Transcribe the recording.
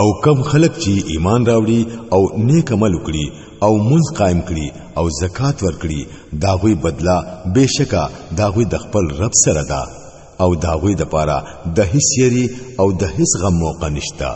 او کم خلک چې ایمان راوړي او نیک عمل وکړي او منځ قائم کړي او زکات ورکړي داوی بدلا بشکا داوی د خپل رب سره ده او داوی د پاره د هیڅ یری او د هیڅ غم موقع نشته